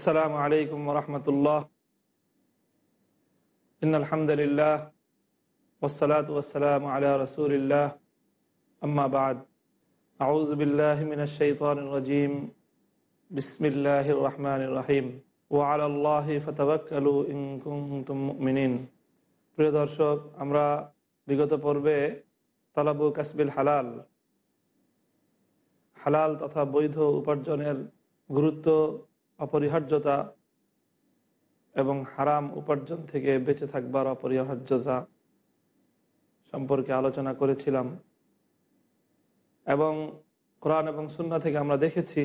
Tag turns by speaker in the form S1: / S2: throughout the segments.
S1: السلام عليكم ورحمة الله إن الحمد لله والصلاة والسلام على رسول الله أما بعد أعوذ بالله من الشيطان الرجيم بسم الله الرحمن الرحيم وعلى الله فتوكلوا إن كنتم مؤمنين প্রিয় দর্শক আমরা বিগত পর্বে তালাবু কাসবিল হালাল হালাল তথা বৈধ উপার্জনের গুরুত্ব অপরিহার্যতা এবং হারাম উপার্জন থেকে বেঁচে থাকবার অপরিহার্যতা সম্পর্কে আলোচনা করেছিলাম। এবং কোরআন এবং সুন্না থেকে আমরা দেখেছি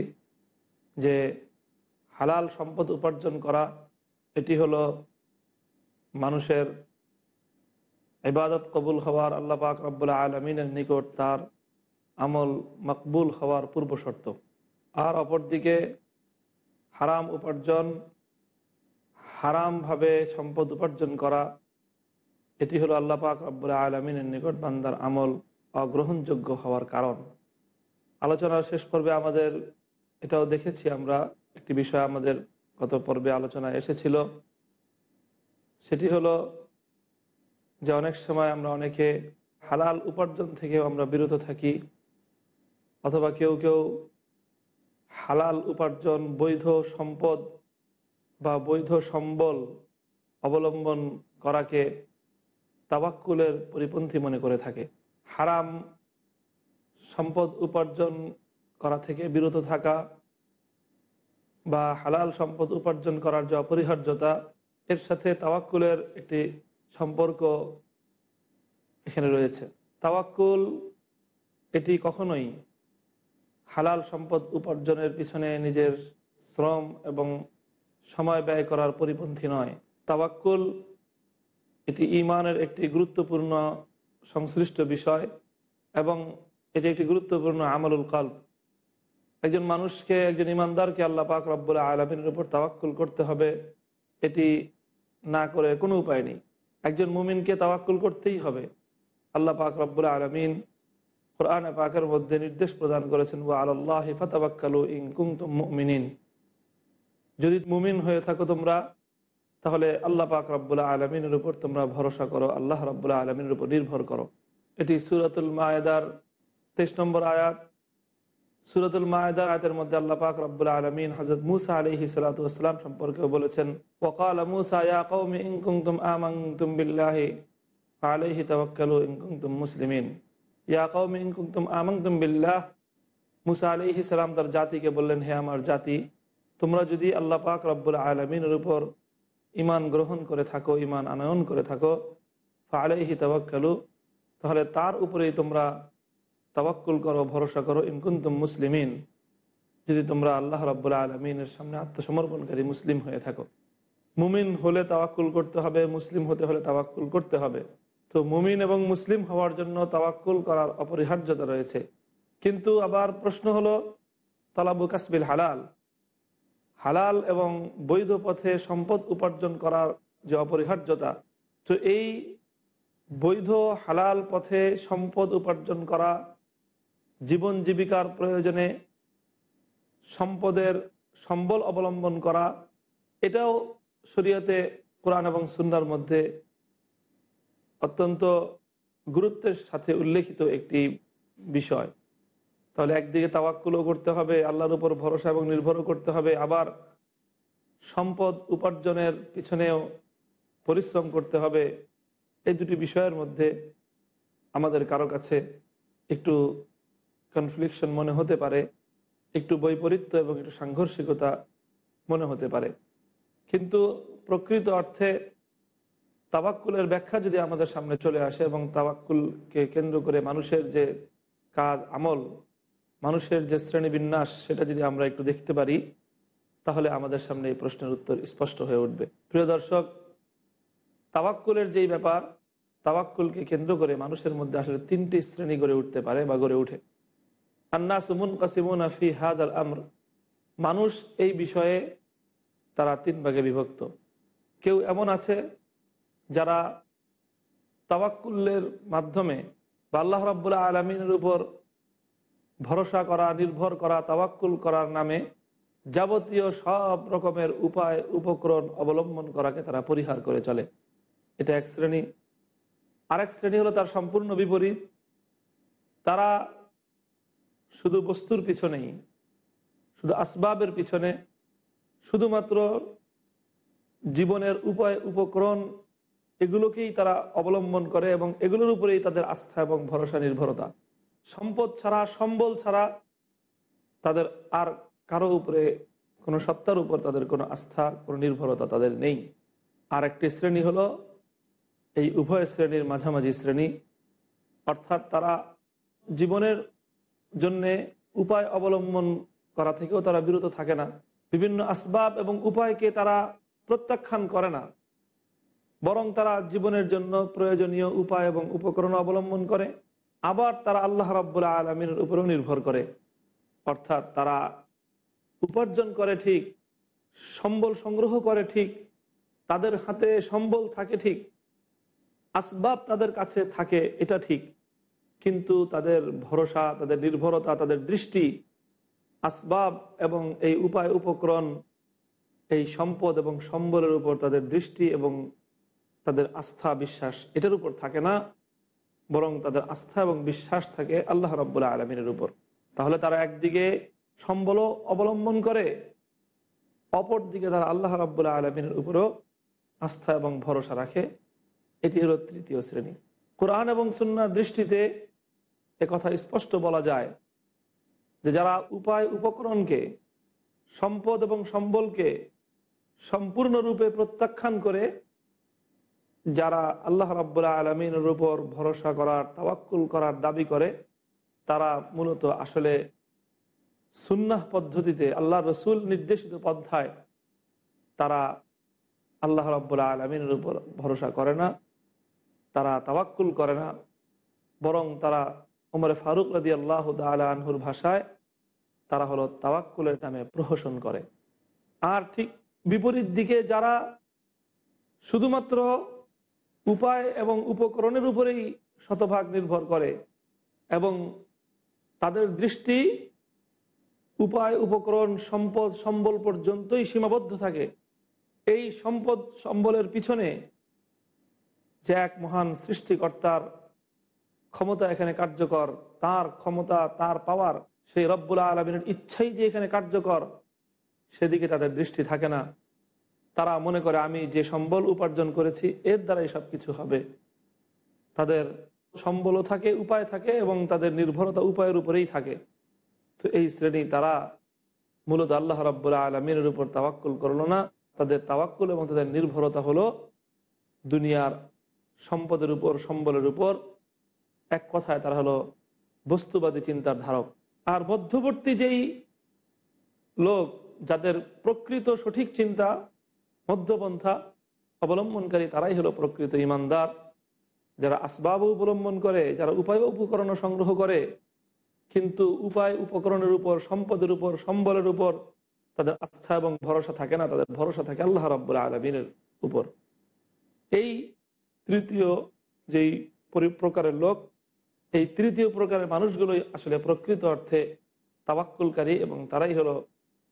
S1: যে হালাল সম্পদ উপার্জন করা, এটি হলো মানুষের ইবাদত কবুল হওয়ার, আল্লাহ পাক রব্বুল্লা আলমিনের নিকট তার আমল মকবুল হওয়ার পূর্ব শর্ত আর অপরদিকে হারাম উপার্জন, হারামভাবে সম্পদ উপার্জন করা, এটি হলো আল্লাহ পাক রব্বুল আলমিনের নিকট বান্দার আমল অগ্রহণযোগ্য হওয়ার কারণ। আলোচনার শেষ পর্বে আমাদের এটাও দেখেছি আমরা, একটি বিষয় আমাদের গত পর্বে আলোচনা এসেছিল। সেটি হলো যে অনেক সময় আমরা অনেকে হালাল উপার্জন থেকেও আমরা বিরত থাকি, অথবা কেউ কেউ হালাল উপার্জন, বৈধ সম্পদ বা বৈধ সম্বল অবলম্বন করাকে তাবাক্কুলের পরিপন্থী মনে করে থাকে। হারাম সম্পদ উপার্জন করা থেকে বিরত থাকা বা হালাল সম্পদ উপার্জন করার যে অপরিহার্যতা, এর সাথে তাওয়াক্কুলের একটি সম্পর্ক এখানে রয়েছে। তাওয়াক্কুল এটি কখনোই হালাল সম্পদ উপার্জনের পিছনে নিজের শ্রম এবং সময় ব্যয় করার পরিপন্থী নয়। তাবাক্কুল এটি ইমানের একটি গুরুত্বপূর্ণ সংশ্লিষ্ট বিষয় এবং এটি একটি গুরুত্বপূর্ণ আমলুল কল্প একজন মানুষকে, একজন ইমানদারকে আল্লাহ পাক রব্বুল আলমিনের উপর তাওয়াক্কুল করতে হবে, এটি না করে কোনো উপায় নেই। একজন মুমিনকে তাওয়াক্কুল করতেই হবে। আল্লাহ পাক রব্বুল আলমিন কোরআন পাকের মধ্যে নির্দেশ প্রদান করেছেন, ওয়া আল্লাহ ফাতাবাক্কালু ইংকুং মুমিনিন। যদি মুমিন হয়ে থাকো তোমরা, তাহলে আল্লাহ পাক রব্বুল্লাহ আলমিনের উপর তোমরা ভরসা করো, আল্লাহ রব্বুল্লাহ আলমিনের উপর নির্ভর করো। এটি সুরাতুল মায়েদার তেইশ নম্বর আয়াত। সুরাতুল মায়েদার আয়াতের মধ্যে আল্লাহ পাক রব্বুল্লাহ আলমিন হজরত মুসা আলহি সালাতাম সম্পর্কে বলেছেন ওকাল মুসা, ইয়া কৌমি ইংকুং তুম আমাং তুম বিল্লাহি আলহি তবক্কালু ইংকুং তুম মুসলিমিন। ইয়া কৌমি ইংকুং তুম আমাং তুম বিল্লাহ। মুসা আলহি সালাম তার জাতিকে বললেন, হে আমার জাতি, তোমরা যদি আল্লাহ পাক রব্বুল আলমিনের উপর ইমান গ্রহণ করে থাকো ইমান আনয়ন করে থাকো ফালেহি তাবাক্কালু তাহলে তার উপরেই তোমরা তাবাক্কুল করো, ভরসা করো ইনকুন্তুম মুসলিমিন। যদি তোমরা আল্লাহ রব্বুল্লা আলমিনের সামনে আত্মসমর্পণকারী মুসলিম হয়ে থাকো। মুমিন হলে তাওয়াক্কুল করতে হবে, মুসলিম হতে হলে তাওয়াক্কুল করতে হবে। তো মুমিন এবং মুসলিম হওয়ার জন্য তাওয়াক্কুল করার অপরিহার্যতা রয়েছে। কিন্তু আবার প্রশ্ন হলো, তালাবু কাসবিল হালাল? হালাল এবং বৈধ পথে সম্পদ উপার্জন করার যে অপরিহার্যতা, তো এই বৈধ হালাল পথে সম্পদ উপার্জন করা জীবন জীবিকার প্রয়োজনে সম্পদের সম্বল অবলম্বন করা, এটাও শরীয়তে কোরআন এবং সুন্নার মধ্যে অত্যন্ত গুরুত্বের সাথে উল্লেখিত একটি বিষয়। তাহলে একদিকে তাওয়াক্কুলও করতে হবে, আল্লাহর উপর ভরসা এবং নির্ভরও করতে হবে, আবার সম্পদ উপার্জনের পিছনেও পরিশ্রম করতে হবে। এই দুটি বিষয়ের মধ্যে আমাদের কারও কাছে একটু কনফ্লিকশন মনে হতে পারে, একটু বৈপরীত্য এবং একটু সাংঘর্ষিকতা মনে হতে পারে। কিন্তু প্রকৃত অর্থে তাবাক্কুলের ব্যাখ্যা যদি আমাদের সামনে চলে আসে এবং তাবাক্কুলকে কেন্দ্র করে মানুষের যে কাজ, আমল, মানুষের যে শ্রেণীবিন্যাস সেটা যদি আমরা একটু দেখতে পারি, তাহলে আমাদের সামনে এই প্রশ্নের উত্তর স্পষ্ট হয়ে উঠবে। প্রিয় দর্শক তাবাক্কুলের যেই ব্যাপার তাবাক্কুলকে কেন্দ্র করে মানুষের মধ্যে আসলে তিনটি শ্রেণি গড়ে উঠতে পারে বা গড়ে উঠে আন্না সুমুন কাসিমুন আফি হাদ আল আমর। মানুষ এই বিষয়ে তারা তিন ভাগে বিভক্ত। কেউ এমন আছে যারা তাবাক্কুলের মাধ্যমে বা আল্লাহ রাবুল্লাহ আলমিনের উপর ভরসা করা, নির্ভর করা তাবাক্কুল করার নামে যাবতীয় সব রকমের উপায়, উপকরণ অবলম্বন করাকে তারা পরিহার করে চলে। এটা এক শ্রেণি। আরেক শ্রেণি হলো তার সম্পূর্ণ বিপরীত। তারা শুধু বস্তুর পিছনেই, শুধু আসবাবের পিছনে, শুধুমাত্র জীবনের উপায়, উপকরণ এগুলোকেই তারা অবলম্বন করে এবং এগুলোর উপরেই তাদের আস্থা এবং ভরসা নির্ভরতা। সম্পদ ছাড়া, সম্বল ছাড়া তাদের আর কারও উপরে কোনো সত্তার উপর তাদের কোনো আস্থা, কোনো নির্ভরতা তাদের নেই। আর একটি শ্রেণি হলো এই উভয় শ্রেণির মাঝামাঝি শ্রেণি। অর্থাৎ তারা জীবনের জন্যে উপায় অবলম্বন করা থেকেও তারা বিরত থাকে না। বিভিন্ন আসবাব এবং উপায়কে তারা প্রত্যাখ্যান করে না। বরং তারা জীবনের জন্য প্রয়োজনীয় উপায় এবং উপকরণ অবলম্বন করে, আবার তারা আল্লাহ রাব্বুল আলমিনের উপরেও নির্ভর করে। অর্থাৎ তারা উপার্জন করে ঠিক, সম্বল সংগ্রহ করে ঠিক, তাদের হাতে সম্বল থাকে ঠিক, আসবাব তাদের কাছে থাকে, এটা ঠিক। কিন্তু তাদের ভরসা, তাদের নির্ভরতা, তাদের দৃষ্টি, আসবাব এবং এই উপায়, উপকরণ, এই সম্পদ এবং সম্বলের উপর তাদের দৃষ্টি এবং তাদের আস্থা, বিশ্বাস এটার উপর থাকে না। বরং তাদের আস্থা এবং বিশ্বাস থাকে আল্লাহ রব্বুল্লাহ আলমিনের উপর। তাহলে তারা একদিকে সম্বলও অবলম্বন করে অপর দিকে তারা আল্লাহ রব্বুল্লাহ আলমিনের উপরও আস্থা এবং ভরসা রাখে। এটি হলো তৃতীয় শ্রেণি। কোরআন এবং সুন্নার দৃষ্টিতে কথা স্পষ্ট বলা যায় যে যারা উপায় উপকরণকে, সম্পদ এবং সম্বলকে সম্পূর্ণরূপে প্রত্যাখ্যান করে যারা আল্লাহ রাব্বুল্লাহ আলমিনের উপর ভরসা করার, তাওয়াক্কুল করার দাবি করে, তারা মূলত আসলে সুন্নাহ পদ্ধতিতে, আল্লাহ রসুল নির্দেশিত পন্থায় তারা আল্লাহ রাব্বুল্লাহ আলমিনের উপর ভরসা করে না, তারা তাওয়াক্কুল করে না, বরং তারা উমরে ফারুক রাদি আল্লাহ আনহুর ভাষায় তারা হলো তাওয়াক্কুলের নামে প্রহসন করে। আর ঠিক বিপরীত দিকে যারা শুধুমাত্র উপায় এবং উপকরণের উপরেই শতভাগ নির্ভর করে এবং তাদের দৃষ্টি, উপায়, উপকরণ, সম্পদ, সম্বল পর্যন্তই সীমাবদ্ধ থাকে। এই সম্পদ, সম্বলের পিছনে যে এক মহান সৃষ্টিকর্তার ক্ষমতা এখানে কার্যকর, তার ক্ষমতা, তার পাওয়ার সেই রব্বুল আলমিনের ইচ্ছাই যে এখানে কার্যকর, সেদিকে তাদের দৃষ্টি থাকে না। তারা মনে করে, আমি যে সম্বল উপার্জন করেছি, এর দ্বারাই সব কিছু হবে। তাদের সম্বলও থাকে, উপায় থাকে এবং তাদের নির্ভরতা উপায়ের উপরেই থাকে। তো এই শ্রেণি তারা মূলত আল্লাহ রাব্বুল্লাহ আলমিনের উপর তাওয়াক্কুল করল না। তাদের তাওয়াক্কুল এবং তাদের নির্ভরতা হলো দুনিয়ার সম্পদের উপর, সম্বলের উপর। এক কথায় তারা হলো বস্তুবাদী চিন্তার ধারক আর মধ্যবর্তী যেই লোক যাদের প্রকৃত সঠিক চিন্তা মধ্যপন্থা অবলম্বনকারী তারাই হলো প্রকৃত ইমানদার। যারা আসবাব অবলম্বন করে, যারা উপায় উপকরণ সংগ্রহ করে, কিন্তু উপায় উপকরণের উপর, সম্পদের উপর, সম্বলের উপর তাদের আস্থা এবং ভরসা থাকে না, তাদের ভরসা থাকে আল্লাহ রাব্বুল আলমিনের উপর। এই তৃতীয় যেই প্রকারের লোক, এই তৃতীয় প্রকারের মানুষগুলোই আসলে প্রকৃত অর্থে তাবাক্কুলকারী এবং তারাই হলো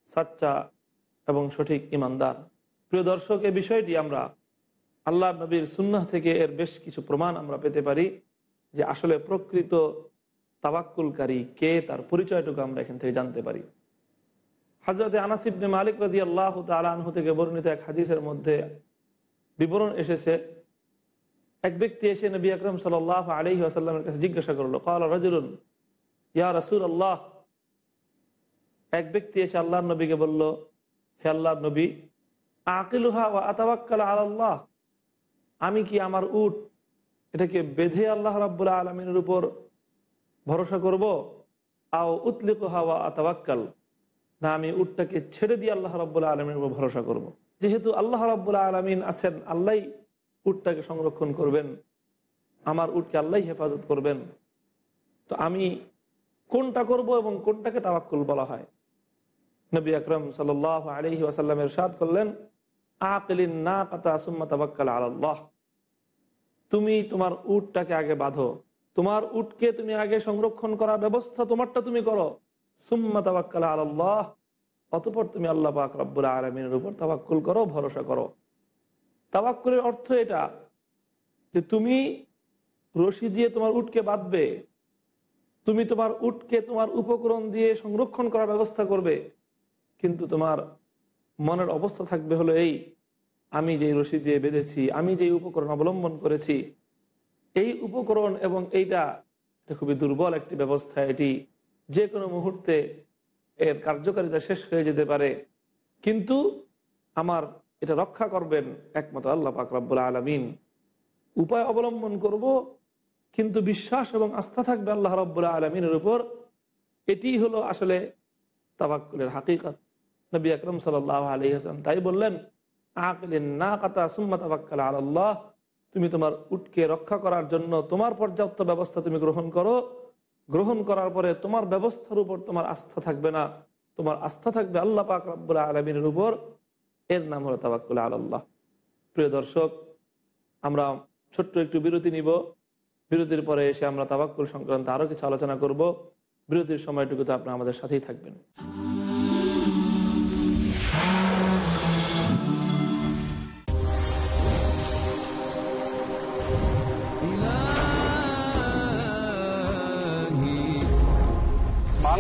S1: সাচ্চা এবং সঠিক ইমানদার। প্রিয় দর্শক এই বিষয়টি আমরা আল্লাহ নবীর সুন্নাহ থেকে এর বেশ কিছু প্রমাণ আমরা পেতে পারি যে আসলে প্রকৃত তাবাক্কুলকারী কে, তার পরিচয়টুকু আমরা এখান থেকে জানতে পারি। হাজরতে আনাসিবনে মালিক রাজি আল্লাহ তালাহ থেকে বর্ণিত এক হাদিসের মধ্যে বিবরণ এসেছে। এক ব্যক্তি এসে নবী আকরম সাল আলহি আসাল্লামের কাছে জিজ্ঞাসা করল কাল রাজুলুন, ইয়া রসুল আল্লাহ এক ব্যক্তি এসে আল্লাহর নবীকে বলল, হে আল্লাহ নবী আকিলুহা ও আতাবাক্কাল আল্লাহ আমি কি আমার উট এটাকে বেঁধে আল্লাহ রাব্বুল্লাহ আলমিনের উপর ভরসা করব? আও উতলিকুহা ওয়া আতাবাক্কাল না, আমি উটটাকে ছেড়ে দিয়ে আল্লাহ রাব্বুল্লাহ আলমিনের উপর ভরসা করব। যেহেতু আল্লাহ রাব্বুল্লাহ আলমিন আছেন আল্লাহ উটটাকে সংরক্ষণ করবেন। আমার উটকে আল্লাহ হেফাজত করবেন। তো আমি কোনটা করব এবং কোনটাকে তাওয়াক্কুল বলা হয়? নবী আকরম সাল আলহি ওয়াসাল্লামের সাদ করলেন আল্লাহ তুমি তোমার উটটাকে আগে বাঁধো। তোমার উটকে তুমি আগে সংরক্ষণ করার ব্যবস্থা তোমারটা তুমি করো। সুম্মা তাবাক্কাল আল্লাহ অতপর তুমি আল্লাহ পাক রব্বুল আলমিনের উপর তাবাক্কুল করো, ভরসা করো। তাবাক্কুলের অর্থ এটা যে তুমি রশি দিয়ে তোমার উটকে বাঁধবে। তুমি তোমার উটকে তোমার উপকরণ দিয়ে সংরক্ষণ করার ব্যবস্থা করবে। কিন্তু তোমার মনের অবস্থা থাকবে হলো এই, আমি যেই রশি দিয়ে বেঁধেছি, আমি যেই উপকরণ অবলম্বন করেছি, এই উপকরণ এবং এইটা, এটা খুবই দুর্বল একটি ব্যবস্থা, এটি যে কোনো মুহূর্তে এর কার্যকারিতা শেষ হয়ে যেতে পারে। কিন্তু আমার এটা রক্ষা করবেন একমাত্র আল্লাহ পাক রাব্বুল আলমিন। উপায় অবলম্বন করব, কিন্তু বিশ্বাস এবং আস্থা থাকবে আল্লাহ রব্বুল্লাহ আলমিনের উপর। এটি হলো আসলে তাবাক্কুলের হাকিকত। নবী আকরম সাল আলী হাসান তাই বললেন, আকলিন না কাতা সুম্মা তাবাক্কাল আল্লাহ, তুমি তোমার উটকে রক্ষা করার জন্য তোমার পর্যাপ্ত ব্যবস্থা তুমি গ্রহণ করো। গ্রহণ করার পরে তোমার ব্যবস্থার উপর তোমার আস্থা থাকবে না। তোমার আস্থা থাকবে আল্লাহ পাক রব্বুল্লাহ আলমিনের উপর। এর নাম হলো তাবাক্কুল আল্লাহ। প্রিয় দর্শক, আমরা ছোট্ট একটু বিরতি নিব। বিরতির পরে এসে আমরা তাবাক্কুল সংক্রান্ত আরও কিছু আলোচনা করব। বিরতির সময়টুকুতে আপনারা আমাদের সাথেই থাকবেন।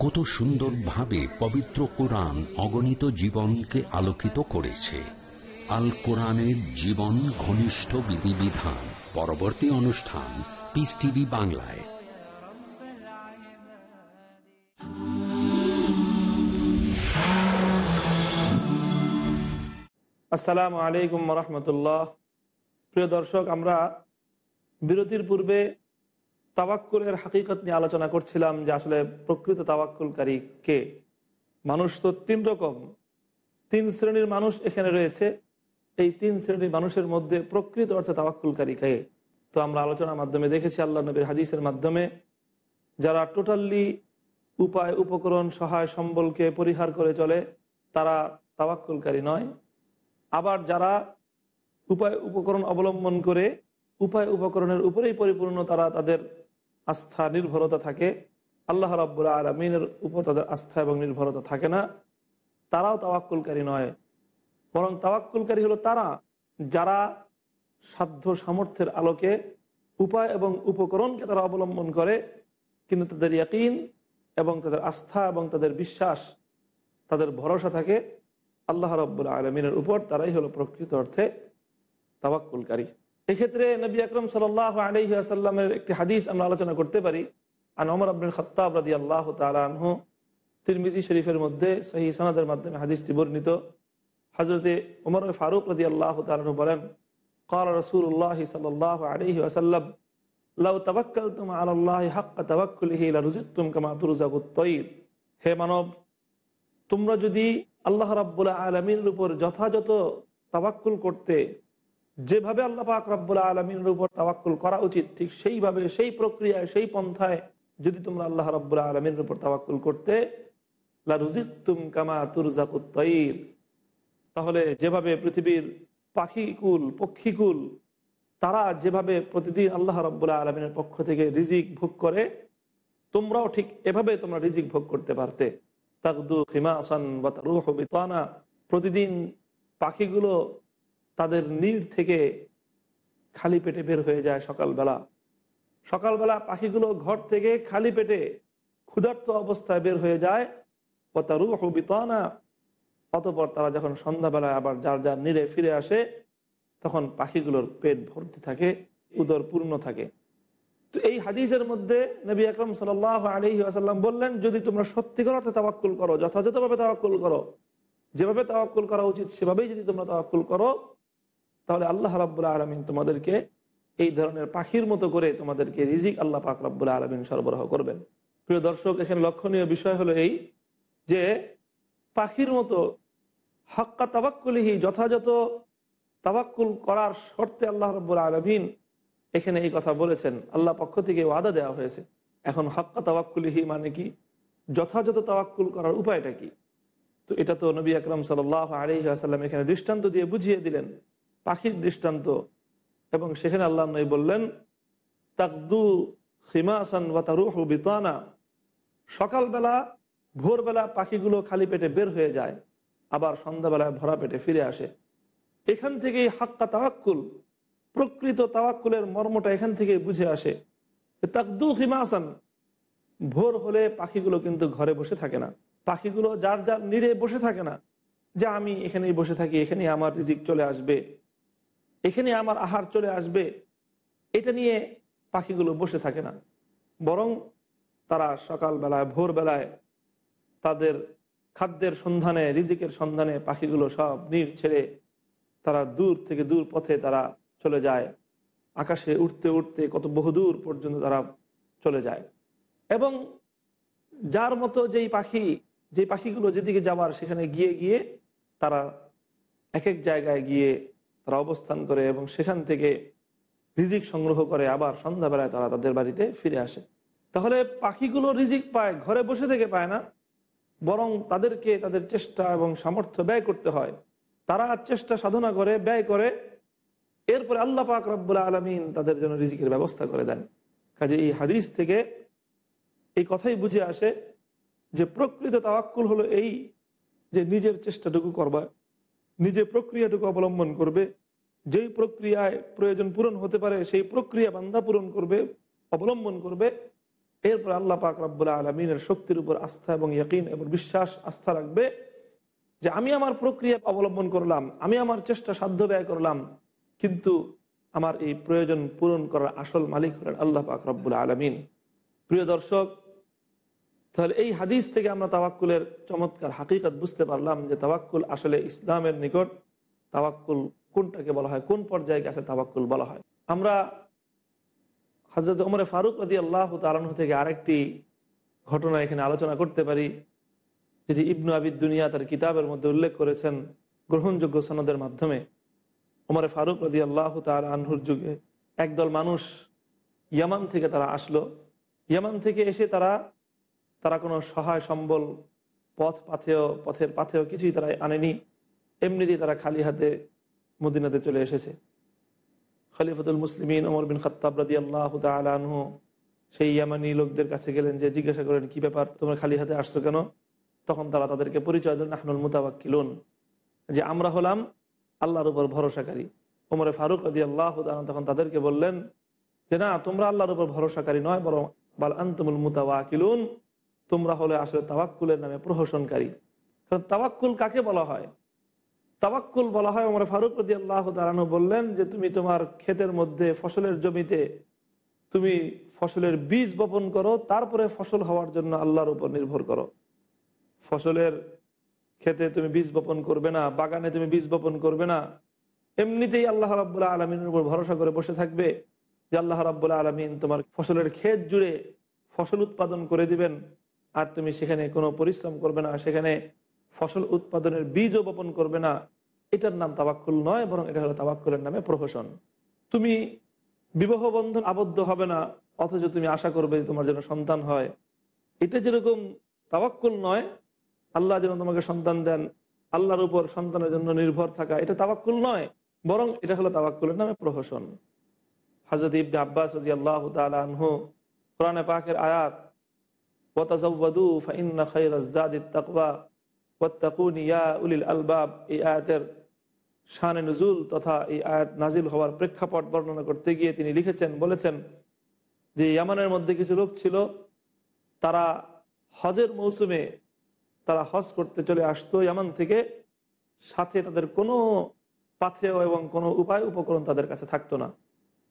S2: কত সুন্দরভাবে পবিত্র কোরআন অগণিত জীবনকে আলোকিত করেছে। আল কোরআনের জীবন ঘনিষ্ঠ বিধিবিধান। পরবর্তী অনুষ্ঠান পিস টিভি বাংলায়।
S1: আসসালামু আলাইকুম রহমতুল্লাহ। প্রিয় দর্শক, আমরা বিরতির পূর্বে তাবাক্কুলের হাকিকত নিয়ে আলোচনা করছিলাম যে আসলে প্রকৃত তাবাক্কুলকারী কে? মানুষ তো তিন রকম। তিন শ্রেণির মানুষ এখানে রয়েছে। এই তিন শ্রেণির মানুষের মধ্যে প্রকৃত অর্থে তাবাক্কুলকারী কে? তো আমরা আলোচনার মাধ্যমে দেখেছি আল্লাহ নবীর হাদিসের মাধ্যমে যারা টোটালি উপায়, উপকরণ, সহায় সম্বলকে পরিহার করে চলে, তারা তাবাক্কুলকারী নয়। আবার যারা উপায়, উপকরণ অবলম্বন করে, উপায়, উপকরণের উপরেই পরিপূর্ণ, তারা তাদের আস্থা, নির্ভরতা থাকে। আল্লাহ রাব্বুল আলমিনের উপর তাদের আস্থা এবং নির্ভরতা থাকে না। তারাও তাওয়াক্কুলকারী নয়। বরং তাওয়াক্কুলকারী হলো তারা, যারা সাধ্য সামর্থ্যের আলোকে উপায় এবং উপকরণকে তারা অবলম্বন করে। কিন্তু তাদের ইয়াকিন এবং তাদের আস্থা এবং তাদের বিশ্বাস, তাদের ভরসা থাকে। আল্লাহ রব্বুল আলমিনের উপর তারাই হলো প্রকৃত অর্থে তাওয়াক্কুলকারী। এক্ষেত্রে নবী আকরম সাল আলহি আসাল্লামের একটি হাদিস আমরা আলোচনা করতে পারি আন অমর আব্দুল খত্তাব রাদি আল্লাহ তালাহ তিরমিজি শরীফের মধ্যে সহি সনাদের মাধ্যমে হাদিসটি বর্ণিত হজরতে উমর ফারুক রদি আল্লাহ তালু বলেন قال رسول الله صلى الله عليه وسلم لو توكلتم على الله حق توكله لرزقتم كما ترزق الطير হে মানব তোমরা যদি আল্লাহ রাব্বুল আলমিনের উপর যথাযথ তাবাক্কুল করতে যেভাবে আল্লাহ পাক রাব্বুল আলমিনের উপর তাবাক্কুল করা উচিত, ঠিক সেইভাবে, সেই প্রক্রিয়ায়, সেই পন্থায় যদি তোমরা আল্লাহ রাব্বুল আলমিনের উপর তাবাক্কুল করতে লা রুজিতুম কামা তুরজাকুত তৈর। তাহলে যেভাবে পৃথিবীর পাখিকুল, পক্ষীকুল, তারা যেভাবে প্রতিদিন আল্লাহ রব্বুল্লাহ আলমিনের পক্ষ থেকে রিজিক ভোগ করে, তোমরাও ঠিক এভাবে তোমরা রিজিক ভোগ করতে পারতে। তাকদু খিমা আসান বা রুহ বিতানা। প্রতিদিন পাখিগুলো তাদের নীড় থেকে খালি পেটে বের হয়ে যায় সকালবেলা। সকালবেলা পাখিগুলো ঘর থেকে খালি পেটে ক্ষুধার্ত অবস্থায় বের হয়ে যায়। রুহ বিতানা। অতপর তারা যখন সন্ধ্যাবেলায় আবার যার যার নিড়ে ফিরে আসে, তখন পাখিগুলোর পেট ভর্তি থাকে, উদর পূর্ণ থাকে। তো এই হাদিসের মধ্যে নবী আকরম সাল আলহি আসাল্লাম বললেন, যদি তোমরা সত্যিকার অর্থে তাওয়াক্কুল করো, যথাযথভাবে তাওয়াক্কুল করো, যেভাবে তাওয়াক্কুল করা উচিত সেভাবেই যদি তোমরা তাওয়াক্কুল করো তাহলে আল্লাহ রাবুল্লাহ আলমিন তোমাদেরকে এই ধরনের পাখির মতো করে তোমাদেরকে রিজিক আল্লাহ পাক রাবুল্লাহ আলমিন সরবরাহ করবেন। প্রিয় দর্শক, এখানে লক্ষণীয় বিষয় হলো এই যে পাখির মতো হক্কা তাবাক্কুলিহি যথাযথ তাবাক্কুল করার শর্তে আল্লাহ রব্বুল আলমিন এখানে এই কথা বলেছেন। আল্লাহ পক্ষ থেকে ওয়াদা দেওয়া হয়েছে। এখন হক্কা তাবাক্কুলিহি মানে কি? যথাযথ তাবাক্কুল করার উপায়টা কি? তো এটা তো নবী আকরম সাল আলহি আসাল্লাম এখানে দৃষ্টান্ত দিয়ে বুঝিয়ে দিলেন। পাখির দৃষ্টান্ত। এবং সেখানে আল্লাহ নবী বললেন, তাকদু খিমাসান বা তারুহ বিতানা। সকালবেলা, ভোরবেলা পাখিগুলো খালি পেটে বের হয়ে যায়, আবার সন্ধ্যাবেলায় ভরা পেটে ফিরে আসে। এখান থেকেই হাক্কা তাওয়াক্কুল, প্রকৃত তাওয়াক্কুলের মর্মটা এখান থেকে বুঝে আসে। তাকদু হিমাসান ভোর হলে পাখিগুলো কিন্তু ঘরে বসে থাকে না। পাখিগুলো যার যার নিড়ে বসে থাকে না। যে আমি এখানেই বসে থাকি, এখানেই আমার রিজিক চলে আসবে। এখানে আমার আহার চলে আসবে, এটা নিয়ে পাখিগুলো বসে থাকে না। বরং তারা সকালবেলায়, ভোরবেলায় তাদের খাদ্যের সন্ধানে, রিজিকের সন্ধানে পাখিগুলো সব নীড় ছেড়ে তারা দূর থেকে দূর পথে তারা চলে যায়। আকাশে উঠতে উঠতে কত বহুদূর পর্যন্ত তারা চলে যায়। এবং যার মতো যেই পাখি যে পাখিগুলো যেদিকে যাওয়ার সেখানে গিয়ে গিয়ে তারা এক এক জায়গায় গিয়ে তারা অবস্থান করে এবং সেখান থেকে রিজিক সংগ্রহ করে, আবার সন্ধ্যাবেলায় তারা তাদের বাড়িতে ফিরে আসে। তাহলে পাখিগুলো রিজিক পায়, ঘরে বসে থেকে পায় না। বরং তাদেরকে তাদের চেষ্টা এবং সামর্থ্য ব্যয় করতে হয়। তারা চেষ্টা সাধনা করে, ব্যয় করে। এরপরে আল্লাহ পাক রব্বুল আলমিন তাদের জন্য রিজিকের ব্যবস্থা করে দেন। কাজে এই হাদিস থেকে এই কথাই বুঝে আসে যে প্রকৃত তাওয়াক্কুল হলো এই যে নিজের চেষ্টাটুকু করবা। নিজে প্রক্রিয়াটুকু অবলম্বন করবে। যেই প্রক্রিয়ায় প্রয়োজন পূরণ হতে পারে, সেই প্রক্রিয়া বান্ধা পূরণ করবে, অবলম্বন করবে। এরপর আল্লাহ পাক রব্বুল আলমিনের শক্তির উপর আস্থা এবং ইয়কিন এবং বিশ্বাস, আস্থা রাখবে যে আমি আমার প্রক্রিয়া অবলম্বন করলাম, আমি আমার চেষ্টা সাধ্য ব্যয় করলাম, কিন্তু আমার এই প্রয়োজন পূরণ করার আসল মালিক হলেন আল্লাহ পাক রব্বুল আলমিন। প্রিয় দর্শক তাহলে এই হাদিস থেকে আমরা তাওয়াক্কুলের চমৎকার হাকিকত বুঝতে পারলাম যে তাওয়াক্কুল আসলে ইসলামের নিকট তাওয়াক্কুল কোনটাকে বলা হয়? কোন পর্যায়ে আসে তাওয়াক্কুল বলা হয়? আমরা হজরত ওমরে ফারুক রদি আল্লাহ তালাহ থেকে আরেকটি ঘটনা এখানে আলোচনা করতে পারি, যেটি ইবনু আবিদ দুনিয়া তার কিতাবের মধ্যে উল্লেখ করেছেন গ্রহণযোগ্য সনদের মাধ্যমে। ওমরে ফারুক রদি আল্লাহ তাল আনহুর যুগে একদল মানুষ ইয়ামান থেকে তারা আসলো। ইয়ামান থেকে এসে তারা তারা কোনো সহায় সম্বল, পথ পাথেয়, পথের পাথেয় কিছুই তারা আনেনি। এমনিতেই তারা খালি হাতে মদিনাতে চলে এসেছে। খলিফতুল মুসলিমিন ওমর বিন খত্তাব রাদি আল্লাহ তালহ সেই ইয়ামানি লোকদের কাছে গেলেন যে, জিজ্ঞাসা করেন, কি ব্যাপার? তোমরা খালি হাতে আসছো কেন? তখন তারা তাদেরকে পরিচয় দেন আহনুল মুতাবাক্কিলুন যে, আমরা হলাম আল্লাহর উপর ভরসাকারী। ওমরে ফারুক রদি আল্লাহ তখন তাদেরকে বললেন যে, না, তোমরা আল্লাহর উপর ভরসাকারী নয়, বরং বাল আন্তমুল মুতাওয়াকিলুন তোমরা হলে আসলে তাওয়াক্কুলের নামে প্রহসনকারী। কারণ তাওয়াক্কুল কাকে বলা হয়? তাওয়াক্কুল বলা হয় ওমরে ফারুক রদি আল্লাহ তালানু বললেন যে, তুমি তোমার ক্ষেতের মধ্যে ফসলের জমিতে তুমি ফসলের বীজ বপন করো, তারপরে ফসল হওয়ার জন্য আল্লাহর উপর নির্ভর করো। ফসলের ক্ষেতে তুমি বীজ বপন করবে না, বাগানে তুমি বীজ বপন করবে না। এমনিতেই আল্লাহ রাবুল্লাহ আলমিনের উপর ভরসা করে বসে থাকবে যে, আল্লাহ রাবুল্লাহ আলমিন তোমার ফসলের ক্ষেত জুড়ে ফসল উৎপাদন করে দিবেন। আর তুমি সেখানে কোনো পরিশ্রম করবে না, সেখানে ফসল উৎপাদনের বীজও বপন করবে না, এটার নাম তাবাক্কুল নয়, বরং এটা হলো তাবাক্কুলের নামে প্রহসন। তুমি বিবাহ বন্ধন আবদ্ধ হবে না, অথচ তুমি আশা করবে যে তোমার যেন সন্তান হয়। এটা যেরকম তাবাক্কুল নয়, আল্লাহ যেন তোমাকে সন্তান দেন, আল্লাহর উপর সন্তানের জন্য নির্ভর থাকা, এটা তাবাক্কুল নয়, বরং এটা হলো তাবাক্কুলের নামে প্রহসন। হাজরত ইবনে আব্বাস আল্লাহ তালহ কোরআনে পাকের আয়াত ওয়াতাজাওয়াদু ফাইন্না খাইরাজ জাদিত তাকওয়া ওয়াত্তাকুন ইয়া উলিল আলবাব এই আয়াতের শানে নজুল তথা এই আয়াত নাজিল হওয়ার প্রেক্ষাপট বর্ণনা করতে গিয়ে তিনি লিখেছেন, বলেছেন যে ইয়ামানের মধ্যে কিছু লোক ছিল, তারা হজের মৌসুমে তারা হজ করতে চলে আসতো ইয়ামান থেকে, সাথে তাদের কোনো পাথেয় এবং কোনো উপায় উপকরণ তাদের কাছে থাকতো না।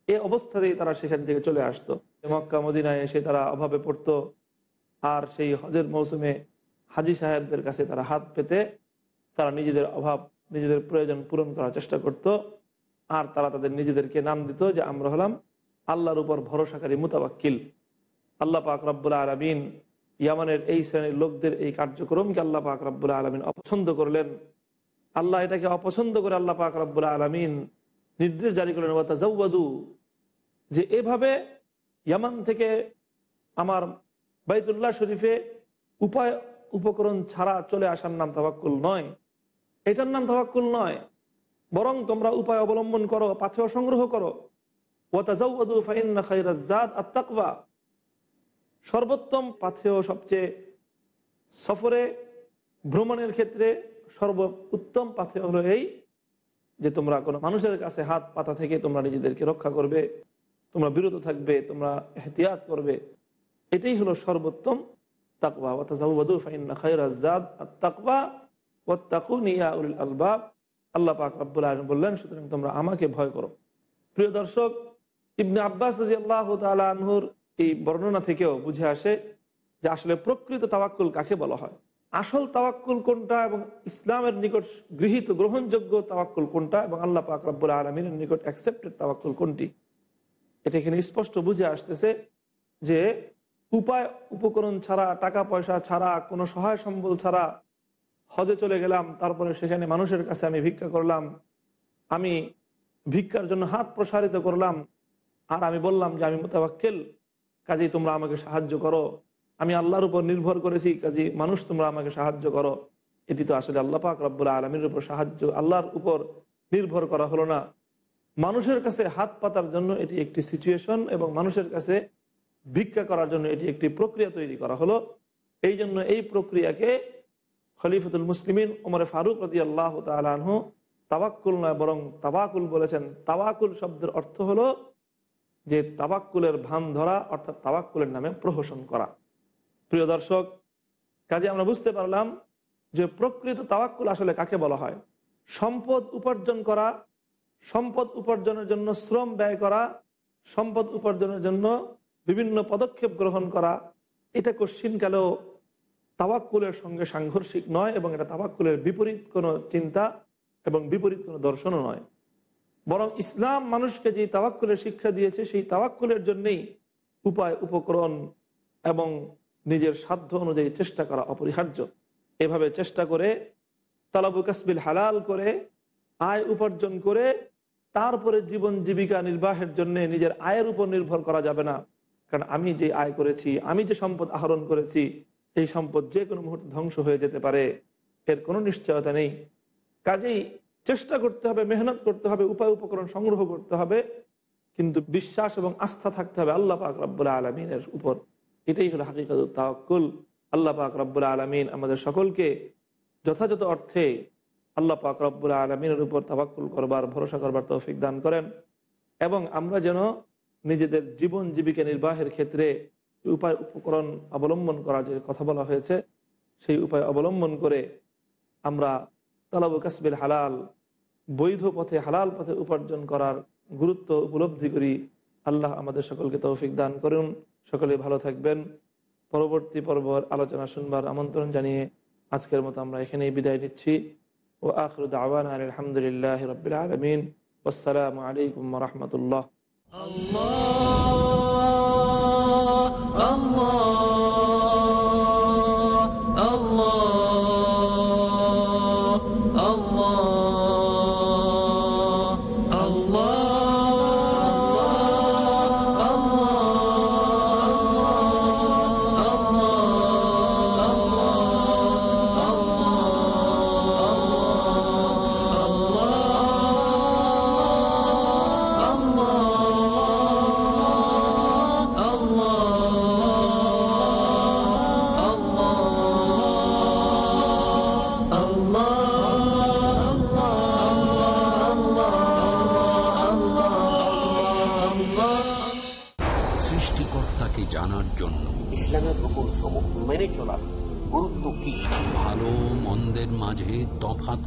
S1: এ অবস্থাতেই তারা সেখান থেকে চলে আসতো। মক্কা, মদিনায় এসে তারা অভাবে পড়তো। আর সেই হজের মৌসুমে হাজি সাহেবদের কাছে তারা হাত পেতে তারা নিজেদের অভাব, নিজেদের প্রয়োজন পূরণ করার চেষ্টা করত। আর তারা তাদের নিজেদেরকে নাম দিত যে, আমরা হলাম আল্লাহর উপর ভরসাকারী মুতাবাক্কিল। আল্লাহ পাক রব্বুল্লা আলমিন ইয়ামানের এই শ্রেণির লোকদের এই কার্যক্রমকে আল্লাহ পাক রব্বুল্লা আলমিন অপছন্দ করলেন। আল্লাহ এটাকে অপছন্দ করে আল্লাহ পাক রব্বুল্লা আলমিন নির্দেশ জারি করলেন ওয়াতাজাউদু যে, এভাবে ইয়ামান থেকে আমার বাইতুল্লাহ শরীফে উপায় উপকরণ ছাড়া চলে আসার নাম তাবাক্কুল নয়। এটার নাম তাবাক্কুল নয়। বরং তোমরা উপায় অবলম্বন করো, পাথেয় সংগ্রহ করো। আত্তাকওয়া সর্বোত্তম পাথেয় সবচেয়ে সফরে ভ্রমণের ক্ষেত্রে সর্ব উত্তম পাথেয় হলো এই যে তোমরা কোনো মানুষের কাছে হাত পাতা থেকে তোমরা নিজেদেরকে রক্ষা করবে, তোমরা বিরত থাকবে, তোমরা এহতিয়াত করবে। এটাই হলো সর্বোত্তম তাকওয়া। ওয়াতাজাউদু ফাইন্না খাইরাজ্জাদ আত্তাকওয়া ওয়াত্তাকুন ইয়া উলিল আলবাব। আল্লাহ পাক রব্বুল আলম বললেন, সুতরাং তোমরা আমাকে ভয় করো। প্রিয় দর্শক, ইবনে আব্বাস রাজি আল্লাহ আনহুর এই বর্ণনা থেকেও বুঝে আসে যে আসলে প্রকৃত তাওয়াক্কুল কাকে বলা হয়? আসল তাওয়াক্কুল কোনটা এবং ইসলামের নিকট গৃহীত গ্রহণযোগ্য তাওয়াক্কুল কোনটা এবং আল্লাহ পাক রব্বুল আলমিনের নিকট অ্যাকসেপ্টেড তাওয়াক্কুল কোনটি? এটা এখানে স্পষ্ট বুঝে আসতেছে যে উপায় উপকরণ ছাড়া, টাকা পয়সা ছাড়া, কোনো সহায় সম্বল ছাড়া হজে চলে গেলাম। তারপরে সেখানে মানুষের কাছে আমি ভিক্ষা করলাম। আমি ভিক্ষার জন্য হাত প্রসারিত করলাম। আর আমি বললাম যে, আমি মোতাবাক্কেল। কাজেই তোমরা আমাকে সাহায্য করো। আমি আল্লাহর উপর নির্ভর করেছি। কাজে, মানুষ, তোমরা আমাকে সাহায্য করো। এটি তো আসলে আল্লাহ পাক রব্বুল আলমীর উপর সাহায্য, আল্লাহর উপর নির্ভর করা হলো না। মানুষের কাছে হাত পাতার জন্য এটি একটি সিচুয়েশন এবং মানুষের কাছে ভিক্ষা করার জন্য এটি একটি প্রক্রিয়া তৈরি করা হলো। এই জন্য এই প্রক্রিয়াকে খলিফতুল মুসলিমিন ওমরে ফারুক রদি আল্লাহ তালহ তাবাক্কুল নয়, বরং তাবাকুল বলেছেন। তাবাকুল শব্দের অর্থ হলো যে তাবাক্কুলের ভান ধরা, অর্থাৎ তাবাক্কুলের নামে প্রহসন করা। প্রিয় দর্শক, কাজে আমরা বুঝতে পারলাম যে প্রকৃত তাবাক্কুল আসলে কাকে বলা হয়? সম্পদ উপার্জন করা, সম্পদ উপার্জনের জন্য শ্রম ব্যয় করা, সম্পদ উপার্জনের জন্য বিভিন্ন পদক্ষেপ গ্রহণ করা, এটা কশ্চিনকালেও তাবাক্কুলের সঙ্গে সাংঘর্ষিক নয় এবং এটা তাবাক্কুলের বিপরীত কোনো চিন্তা এবং বিপরীত কোনো দর্শনও নয়। বরং ইসলাম মানুষকে যে তাওয়াক্কুলের শিক্ষা দিয়েছে, সেই তাওয়াক্কুলের জন্যেই উপায়, উপকরণ এবং নিজের সাধ্য অনুযায়ী চেষ্টা করা অপরিহার্য। এভাবে চেষ্টা করে তালাবু কাসবিল হালাল করে, আয় উপার্জন করে, তারপরে জীবন জীবিকা নির্বাহের জন্য নিজের আয়ের উপর নির্ভর করা যাবে না। কারণ আমি যে আয় করেছি, আমি যে সম্পদ আহরণ করেছি, এই সম্পদ যে কোনো মুহূর্তে ধ্বংস হয়ে যেতে পারে, এর কোনো নিশ্চয়তা নেই। কাজেই চেষ্টা করতে হবে, মেহনত করতে হবে, উপায় উপকরণ সংগ্রহ করতে হবে, কিন্তু বিশ্বাস এবং আস্থা থাকতে হবে আল্লাহ পাক রব্বুল আলমিনের উপর। এটাই হলো হাকিকাত তাওয়াক্কুল। আল্লাহ পাক রব্বুল আলমিন আমাদের সকলকে যথাযথ অর্থে আল্লাহ পাক রব্বুল আলমিনের উপর তাবাক্কুল করবার, ভরসা করবার তৌফিক দান করেন। এবং আমরা যেন নিজেদের জীবন জীবিকা নির্বাহের ক্ষেত্রে উপায় উপকরণ অবলম্বন করার যে কথা বলা হয়েছে, সেই উপায় অবলম্বন করে আমরা তালাব কাসবিল হালাল, বৈধ পথে, হালাল পথে উপার্জন করার গুরুত্ব উপলব্ধি করি। আল্লাহ আমাদের সকলকে তৌফিক দান করুন। সকলে ভালো থাকবেন। পরবর্তী পর্ব আলোচনা শুনবার আমন্ত্রণ জানিয়ে আজকের মতো আমরা এখানেই বিদায় নিচ্ছি। ও আখরুদ আওয়ান আলহামদুলিল্লাহ রবিল আলমিন। আসসালামু আলাইকুম রহমতুল্লাহ।
S2: Allah, Allah. fakat